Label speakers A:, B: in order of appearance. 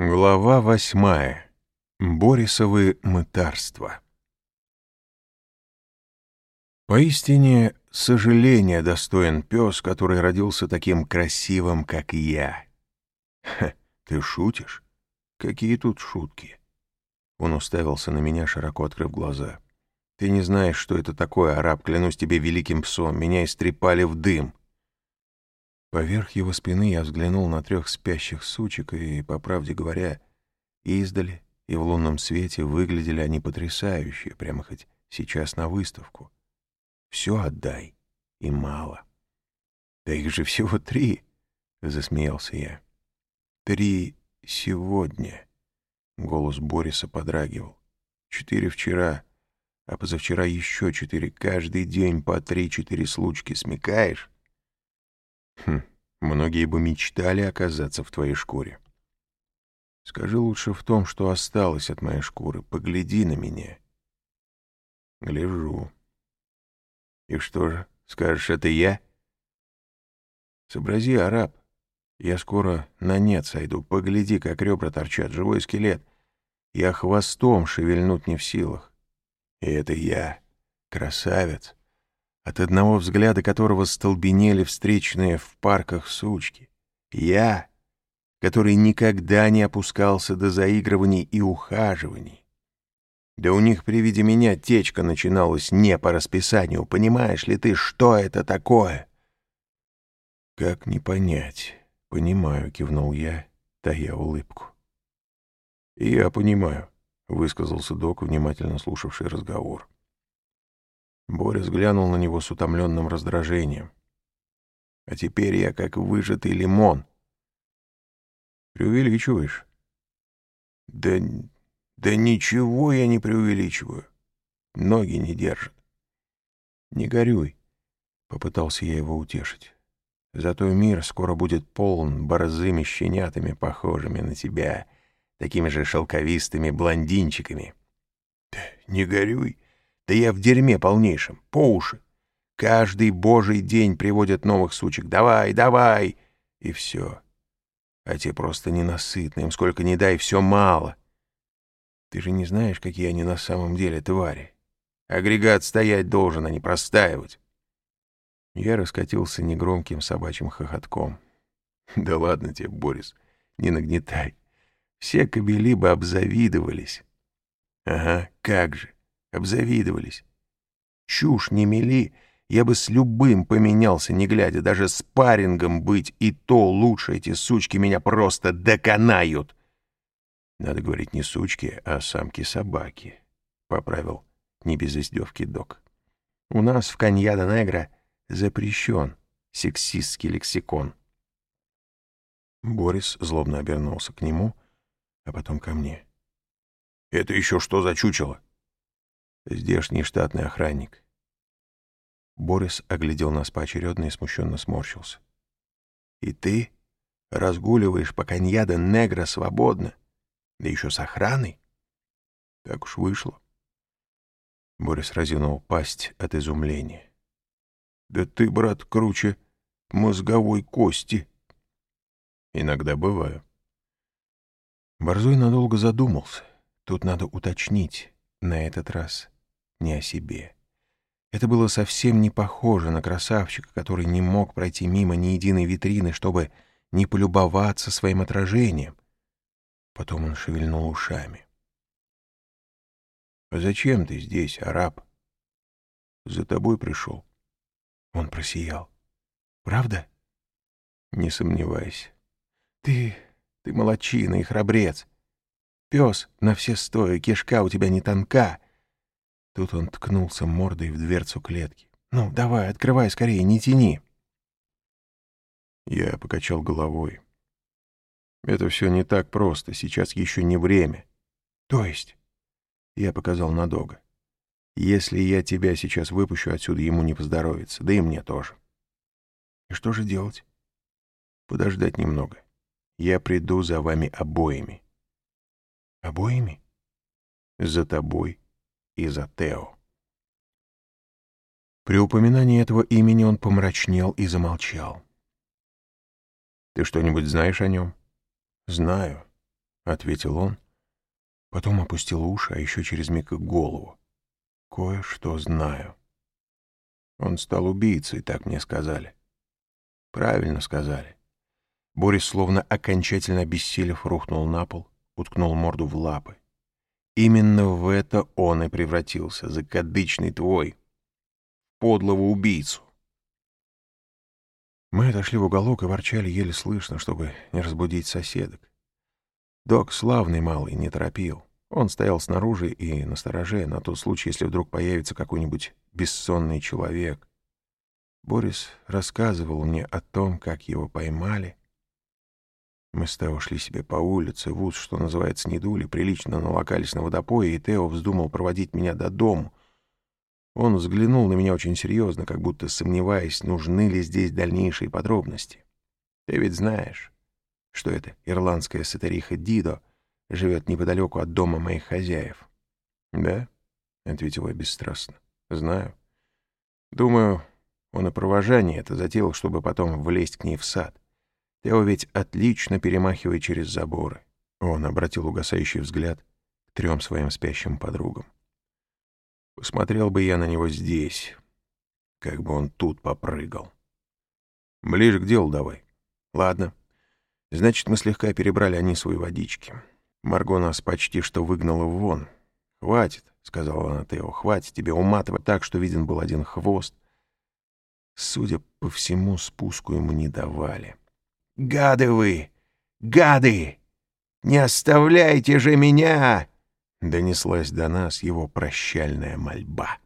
A: Глава восьмая. Борисовы мытарства. Поистине, сожаление достоин пес, который родился таким красивым, как я. Ха, ты шутишь? Какие тут шутки? Он уставился на меня, широко открыв глаза. Ты не знаешь, что это такое, араб, клянусь тебе великим псом. Меня истрепали в дым. Поверх его спины я взглянул на трех спящих сучек, и, по правде говоря, издали и в лунном свете выглядели они потрясающе, прямо хоть сейчас на выставку. Все отдай, и мало. Да их же всего три, — засмеялся я. Три сегодня. Голос Бориса подрагивал. Четыре вчера, а позавчера еще четыре. Каждый день по три-четыре случки. Смекаешь? Хм, многие бы мечтали оказаться в твоей шкуре. Скажи лучше в том, что осталось от моей шкуры. Погляди на меня. Гляжу. И что же, скажешь, это я? Сообрази, араб. Я скоро на нет сойду. Погляди, как ребра торчат, живой скелет. Я хвостом шевельнуть не в силах. И это я, красавец от одного взгляда которого столбенели встречные в парках сучки. Я, который никогда не опускался до заигрываний и ухаживаний. Да у них при виде меня течка начиналась не по расписанию. Понимаешь ли ты, что это такое? Как не понять? Понимаю, кивнул я, тая улыбку. Я понимаю, высказался док, внимательно слушавший разговор. Борис глянул на него с утомленным раздражением. «А теперь я как выжатый лимон». «Преувеличиваешь?» «Да, да ничего я не преувеличиваю. Ноги не держат». «Не горюй», — попытался я его утешить. «Зато мир скоро будет полон борзыми щенятами, похожими на тебя, такими же шелковистыми блондинчиками». «Да не горюй», да я в дерьме полнейшем, по уши. Каждый божий день приводят новых сучек. Давай, давай! И все. А те просто ненасытны. Им сколько ни дай, все мало. Ты же не знаешь, какие они на самом деле твари. Агрегат стоять должен, а не простаивать. Я раскатился негромким собачьим хохотком. Да ладно тебе, Борис, не нагнетай. Все кобели бы обзавидовались. Ага, как же обзавидовались. Чушь не мели, я бы с любым поменялся, не глядя, даже с парингом быть, и то лучше эти сучки меня просто доконают. Надо говорить не сучки, а самки-собаки, — поправил не без издевки док. У нас в Каньяда-Негра запрещен сексистский лексикон. Борис злобно обернулся к нему, а потом ко мне. — Это еще что за чучело? Здешний штатный охранник. Борис оглядел нас поочередно и смущенно сморщился. «И ты разгуливаешь по коньяда негра свободно, да еще с охраной?» «Так уж вышло». Борис разинул пасть от изумления. «Да ты, брат, круче мозговой кости». «Иногда бываю». Борзой надолго задумался. Тут надо уточнить на этот раз не о себе. Это было совсем не похоже на красавчика, который не мог пройти мимо ни единой витрины, чтобы не полюбоваться своим отражением. Потом он шевельнул ушами. «А зачем ты здесь, араб?» «За тобой пришел». Он просиял. «Правда?» «Не сомневайся. Ты... ты молочина и храбрец. Пес на все стоя, кишка у тебя не тонка». Тут он ткнулся мордой в дверцу клетки. «Ну, давай, открывай скорее, не тяни!» Я покачал головой. «Это все не так просто, сейчас еще не время». «То есть?» Я показал на Дога. «Если я тебя сейчас выпущу отсюда, ему не поздоровится, да и мне тоже». «И что же делать?» «Подождать немного. Я приду за вами обоими». «Обоими?» «За тобой и за Тео. При упоминании этого имени он помрачнел и замолчал. «Ты что-нибудь знаешь о нем?» «Знаю. ответил он. Потом опустил уши, а еще через миг голову. Кое-что знаю. Он стал убийцей, так мне сказали. Правильно сказали. Борис, словно окончательно обессилев, рухнул на пол, уткнул морду в лапы. Именно в это он и превратился, закадычный твой, подлого убийцу. Мы отошли в уголок и ворчали еле слышно, чтобы не разбудить соседок. Док славный малый, не торопил. Он стоял снаружи и настороже на тот случай, если вдруг появится какой-нибудь бессонный человек. Борис рассказывал мне о том, как его поймали. Мы с Тео шли себе по улице, Вуз, что называется, не дули, прилично налокались на водопое, и Тео вздумал проводить меня до дому. Он взглянул на меня очень серьезно, как будто сомневаясь, нужны ли здесь дальнейшие подробности. Ты ведь знаешь, что это ирландская сатариха Дидо живет неподалеку от дома моих хозяев. — Да? — ответил я бесстрастно. — Знаю. Думаю, он и провожание это затеял, чтобы потом влезть к ней в сад. Тео ведь отлично перемахивает через заборы. Он обратил угасающий взгляд к трем своим спящим подругам. Посмотрел бы я на него здесь, как бы он тут попрыгал. Ближе к делу давай. Ладно. Значит, мы слегка перебрали они свои водички. Марго нас почти что выгнала вон. «Хватит», — сказала она Тео, — «хватит тебе уматывать так, что виден был один хвост». Судя по всему, спуску ему не давали. «Гады вы! Гады! Не оставляйте же меня!» Донеслась до нас его прощальная мольба.